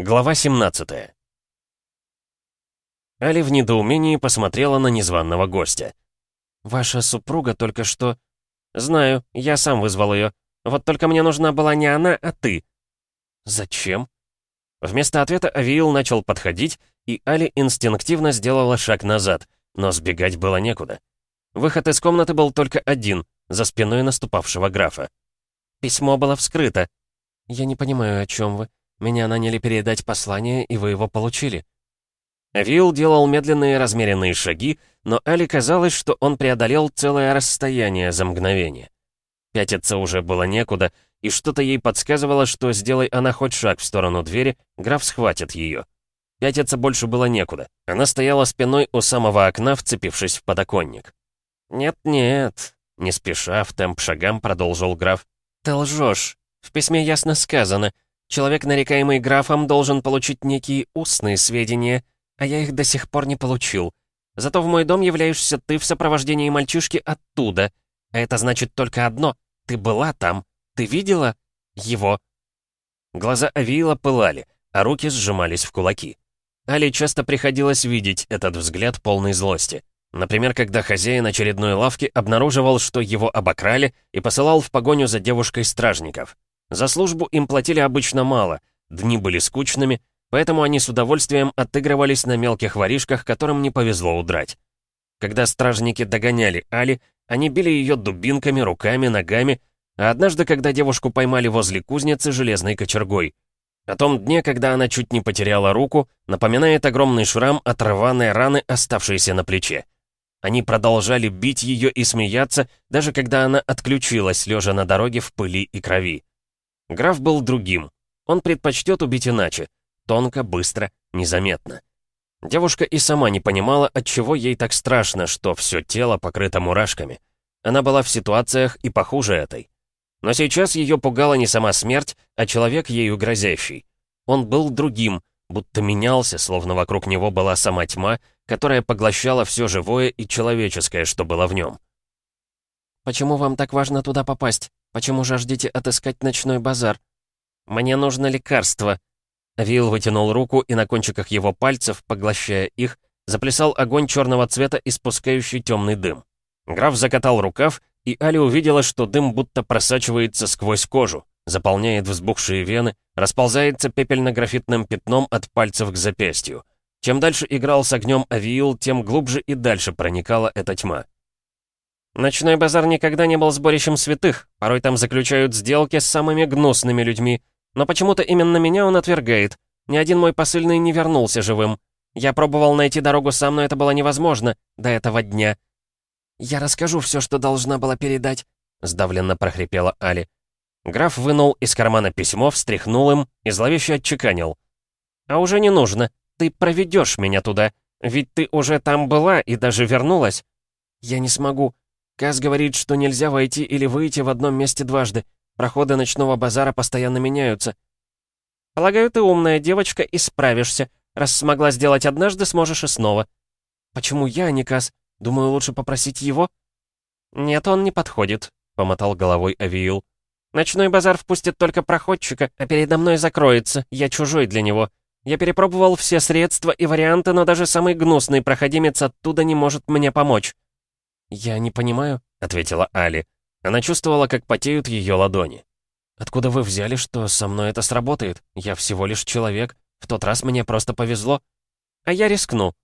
Глава 17 Али в недоумении посмотрела на незваного гостя. «Ваша супруга только что...» «Знаю, я сам вызвал ее. Вот только мне нужна была не она, а ты». «Зачем?» Вместо ответа Авиил начал подходить, и Али инстинктивно сделала шаг назад, но сбегать было некуда. Выход из комнаты был только один, за спиной наступавшего графа. Письмо было вскрыто. «Я не понимаю, о чем вы. Меня наняли передать послание, и вы его получили». Авиил делал медленные размеренные шаги, но Али казалось, что он преодолел целое расстояние за мгновение. Пятиться уже было некуда, и что-то ей подсказывало, что, сделай она хоть шаг в сторону двери, граф схватит ее. Пятиться больше было некуда. Она стояла спиной у самого окна, вцепившись в подоконник. «Нет-нет», — не спеша, в темп шагам продолжил граф. «Ты лжешь. В письме ясно сказано. Человек, нарекаемый графом, должен получить некие устные сведения, а я их до сих пор не получил. Зато в мой дом являешься ты в сопровождении мальчишки оттуда. А это значит только одно. Ты была там. Ты видела его?» Глаза Авиила пылали, а руки сжимались в кулаки. Али часто приходилось видеть этот взгляд полной злости. Например, когда хозяин очередной лавки обнаруживал, что его обокрали, и посылал в погоню за девушкой стражников. За службу им платили обычно мало, дни были скучными, поэтому они с удовольствием отыгрывались на мелких воришках, которым не повезло удрать. Когда стражники догоняли Али, они били ее дубинками, руками, ногами, а однажды, когда девушку поймали возле кузницы железной кочергой. О том дне, когда она чуть не потеряла руку, напоминает огромный шрам от рваной раны, оставшейся на плече. Они продолжали бить ее и смеяться, даже когда она отключилась, лежа на дороге в пыли и крови. Граф был другим. Он предпочтет убить иначе. Тонко, быстро, незаметно. Девушка и сама не понимала, от чего ей так страшно, что все тело покрыто мурашками. Она была в ситуациях и похуже этой. Но сейчас ее пугала не сама смерть, а человек ею грозящий. Он был другим, будто менялся, словно вокруг него была сама тьма, которая поглощала все живое и человеческое, что было в нем. «Почему вам так важно туда попасть? Почему жаждете отыскать ночной базар?» «Мне нужно лекарство». Вилл вытянул руку, и на кончиках его пальцев, поглощая их, заплясал огонь черного цвета, испускающий темный дым. Граф закатал рукав, и Али увидела, что дым будто просачивается сквозь кожу, заполняет взбухшие вены, расползается пепельно-графитным пятном от пальцев к запястью. Чем дальше играл с огнем Авиил, тем глубже и дальше проникала эта тьма. Ночной базар никогда не был сборищем святых, порой там заключают сделки с самыми гнусными людьми, но почему-то именно меня он отвергает. Ни один мой посыльный не вернулся живым. Я пробовал найти дорогу сам, но это было невозможно до этого дня. «Я расскажу все, что должна была передать», — сдавленно прохрипела Али. Граф вынул из кармана письмо, встряхнул им и зловеще отчеканил. «А уже не нужно. Ты проведешь меня туда. Ведь ты уже там была и даже вернулась». «Я не смогу. Каз говорит, что нельзя войти или выйти в одном месте дважды. Проходы ночного базара постоянно меняются». «Полагаю, ты умная девочка и справишься. Раз смогла сделать однажды, сможешь и снова». «Почему я, а не Каз? Думаю, лучше попросить его?» «Нет, он не подходит», — помотал головой Авиил. «Ночной базар впустит только проходчика, а передо мной закроется. Я чужой для него. Я перепробовал все средства и варианты, но даже самый гнусный проходимец оттуда не может мне помочь». «Я не понимаю», — ответила Али. Она чувствовала, как потеют ее ладони. «Откуда вы взяли, что со мной это сработает? Я всего лишь человек. В тот раз мне просто повезло. А я рискну».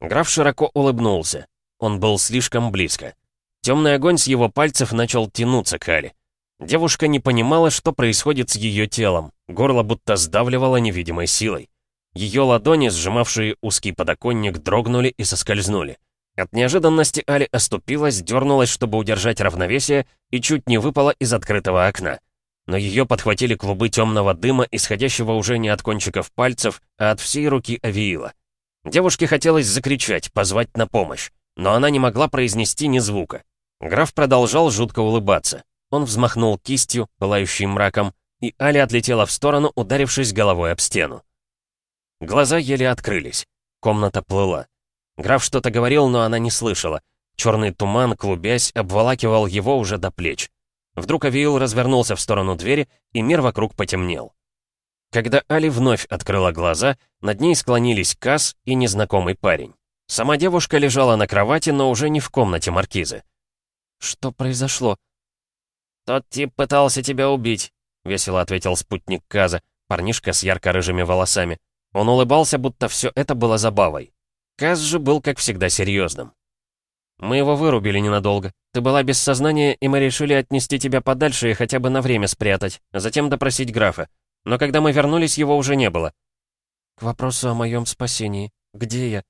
Граф широко улыбнулся. Он был слишком близко. Темный огонь с его пальцев начал тянуться к Али. Девушка не понимала, что происходит с ее телом. Горло будто сдавливало невидимой силой. Ее ладони, сжимавшие узкий подоконник, дрогнули и соскользнули. От неожиданности Али оступилась, дернулась, чтобы удержать равновесие, и чуть не выпала из открытого окна. Но ее подхватили клубы темного дыма, исходящего уже не от кончиков пальцев, а от всей руки Авиила. Девушке хотелось закричать, позвать на помощь, но она не могла произнести ни звука. Граф продолжал жутко улыбаться. Он взмахнул кистью, пылающей мраком, и Али отлетела в сторону, ударившись головой об стену. Глаза еле открылись. Комната плыла. Граф что-то говорил, но она не слышала. Черный туман, клубясь, обволакивал его уже до плеч. Вдруг Авиил развернулся в сторону двери, и мир вокруг потемнел. Когда Али вновь открыла глаза, над ней склонились Касс и незнакомый парень. Сама девушка лежала на кровати, но уже не в комнате маркизы. «Что произошло?» «Тот тип пытался тебя убить», — весело ответил спутник Каза, парнишка с ярко-рыжими волосами. Он улыбался, будто все это было забавой. Каз же был, как всегда, серьезным. «Мы его вырубили ненадолго. Ты была без сознания, и мы решили отнести тебя подальше и хотя бы на время спрятать, а затем допросить графа. Но когда мы вернулись, его уже не было». «К вопросу о моем спасении. Где я?»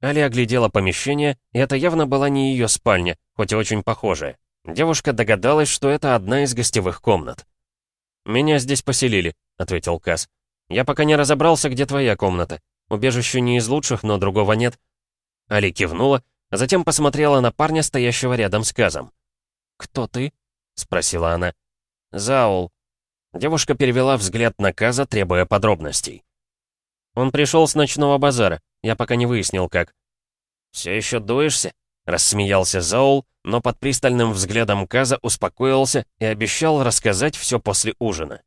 Али оглядела помещение, и это явно была не ее спальня, хоть и очень похожая. Девушка догадалась, что это одна из гостевых комнат. «Меня здесь поселили», — ответил Кас. «Я пока не разобрался, где твоя комната. Убежище не из лучших, но другого нет». Али кивнула, а затем посмотрела на парня, стоящего рядом с Казом. «Кто ты?» — спросила она. «Заул». Девушка перевела взгляд на Каза, требуя подробностей. «Он пришел с ночного базара. Я пока не выяснил, как». «Все еще дуешься?» — рассмеялся Заул, но под пристальным взглядом Каза успокоился и обещал рассказать все после ужина.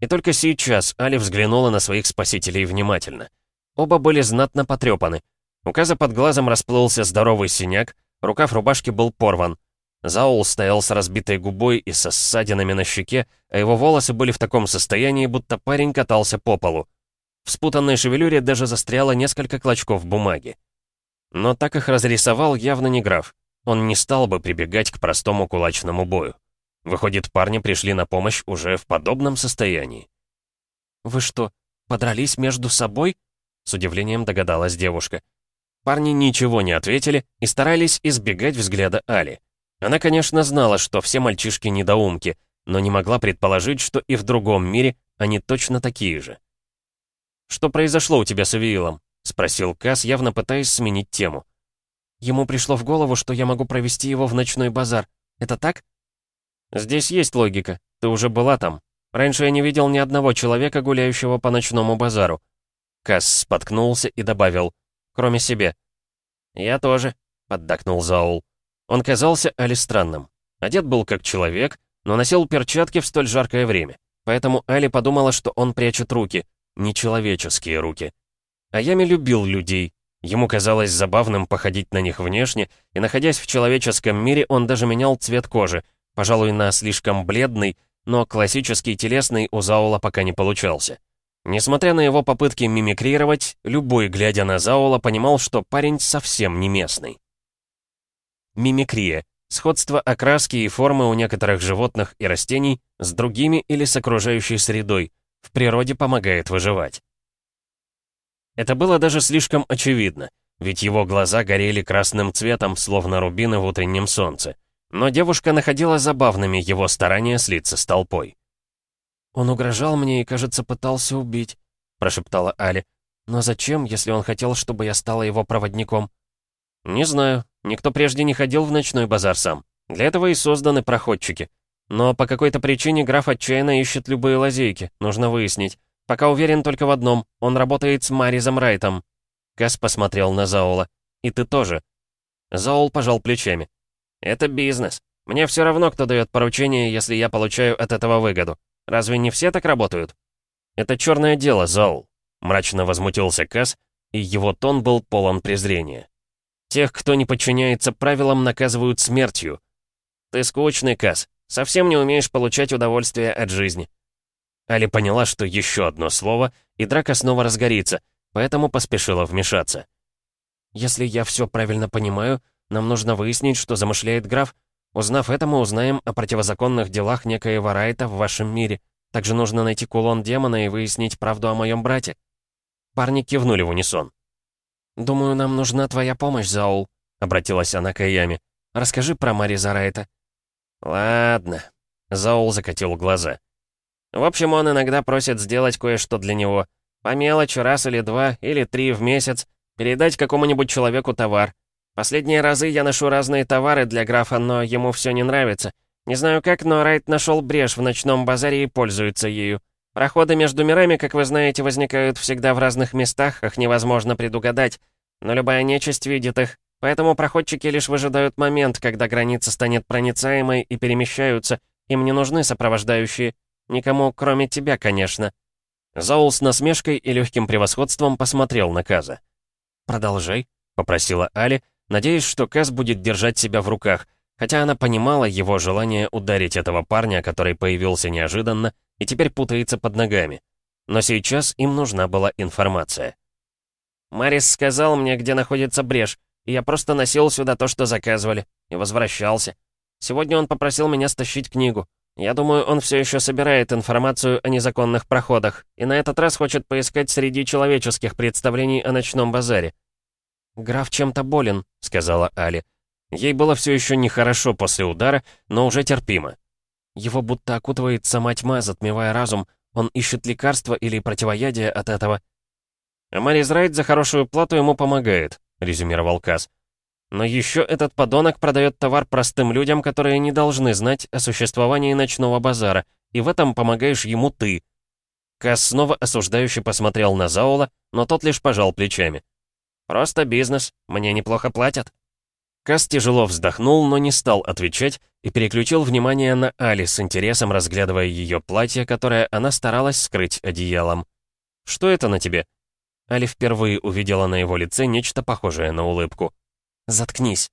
И только сейчас Али взглянула на своих спасителей внимательно. Оба были знатно потрепаны. У Каза под глазом расплылся здоровый синяк, рукав рубашки был порван. Заул стоял с разбитой губой и со ссадинами на щеке, а его волосы были в таком состоянии, будто парень катался по полу. В спутанной шевелюре даже застряло несколько клочков бумаги. Но так их разрисовал явно не граф. Он не стал бы прибегать к простому кулачному бою. Выходит, парни пришли на помощь уже в подобном состоянии. «Вы что, подрались между собой?» С удивлением догадалась девушка. Парни ничего не ответили и старались избегать взгляда Али. Она, конечно, знала, что все мальчишки недоумки, но не могла предположить, что и в другом мире они точно такие же. «Что произошло у тебя с Авиилом?» — спросил Кас, явно пытаясь сменить тему. «Ему пришло в голову, что я могу провести его в ночной базар. Это так?» «Здесь есть логика. Ты уже была там. Раньше я не видел ни одного человека, гуляющего по ночному базару». Кас споткнулся и добавил, «Кроме себе». «Я тоже», — поддакнул Заул. Он казался Али странным. Одет был как человек, но носил перчатки в столь жаркое время. Поэтому Али подумала, что он прячет руки — нечеловеческие руки. А Ями любил людей. Ему казалось забавным походить на них внешне, и находясь в человеческом мире, он даже менял цвет кожи, пожалуй, на слишком бледный, но классический телесный у Заула пока не получался. Несмотря на его попытки мимикрировать, любой, глядя на Заула, понимал, что парень совсем не местный. Мимикрия — сходство окраски и формы у некоторых животных и растений с другими или с окружающей средой, в природе помогает выживать. Это было даже слишком очевидно, ведь его глаза горели красным цветом, словно рубины в утреннем солнце. Но девушка находила забавными его старания слиться с толпой. «Он угрожал мне и, кажется, пытался убить», — прошептала Али. «Но зачем, если он хотел, чтобы я стала его проводником?» «Не знаю. Никто прежде не ходил в ночной базар сам. Для этого и созданы проходчики. Но по какой-то причине граф отчаянно ищет любые лазейки, нужно выяснить. Пока уверен только в одном, он работает с Маризом Райтом. Кас посмотрел на Заула. И ты тоже. Заул пожал плечами. Это бизнес. Мне все равно, кто дает поручение, если я получаю от этого выгоду. Разве не все так работают? Это черное дело, Заул. Мрачно возмутился Кас, и его тон был полон презрения. Тех, кто не подчиняется правилам, наказывают смертью. Ты скучный, Кас. Совсем не умеешь получать удовольствие от жизни». Али поняла, что еще одно слово, и драка снова разгорится, поэтому поспешила вмешаться. «Если я все правильно понимаю, нам нужно выяснить, что замышляет граф. Узнав это, мы узнаем о противозаконных делах некоего Райта в вашем мире. Также нужно найти кулон демона и выяснить правду о моем брате». Парни кивнули в унисон. «Думаю, нам нужна твоя помощь, Заул», — обратилась она к Аяме. «Расскажи про Мари Зарайта». «Ладно», — Заул закатил глаза. «В общем, он иногда просит сделать кое-что для него. По мелочи раз или два, или три в месяц, передать какому-нибудь человеку товар. Последние разы я ношу разные товары для графа, но ему все не нравится. Не знаю как, но Райт нашел брешь в ночном базаре и пользуется ею. Проходы между мирами, как вы знаете, возникают всегда в разных местах, их невозможно предугадать. Но любая нечисть видит их, Поэтому проходчики лишь выжидают момент, когда граница станет проницаемой и перемещаются. Им не нужны сопровождающие. Никому, кроме тебя, конечно». Заул с насмешкой и легким превосходством посмотрел на Каза. «Продолжай», — попросила Али, надеясь, что Каз будет держать себя в руках, хотя она понимала его желание ударить этого парня, который появился неожиданно и теперь путается под ногами. Но сейчас им нужна была информация. «Марис сказал мне, где находится брешь, и я просто носил сюда то, что заказывали, и возвращался. Сегодня он попросил меня стащить книгу. Я думаю, он все еще собирает информацию о незаконных проходах, и на этот раз хочет поискать среди человеческих представлений о ночном базаре. «Граф чем-то болен», — сказала Али. Ей было все еще нехорошо после удара, но уже терпимо. Его будто окутывает сама тьма, затмевая разум. Он ищет лекарства или противоядие от этого. «А Марис Райт за хорошую плату ему помогает», — резюмировал Каз. «Но еще этот подонок продает товар простым людям, которые не должны знать о существовании ночного базара, и в этом помогаешь ему ты». Каз снова осуждающе посмотрел на Заула, но тот лишь пожал плечами. «Просто бизнес. Мне неплохо платят». Кас тяжело вздохнул, но не стал отвечать и переключил внимание на Али с интересом, разглядывая ее платье, которое она старалась скрыть одеялом. «Что это на тебе?» Али впервые увидела на его лице нечто похожее на улыбку. «Заткнись»,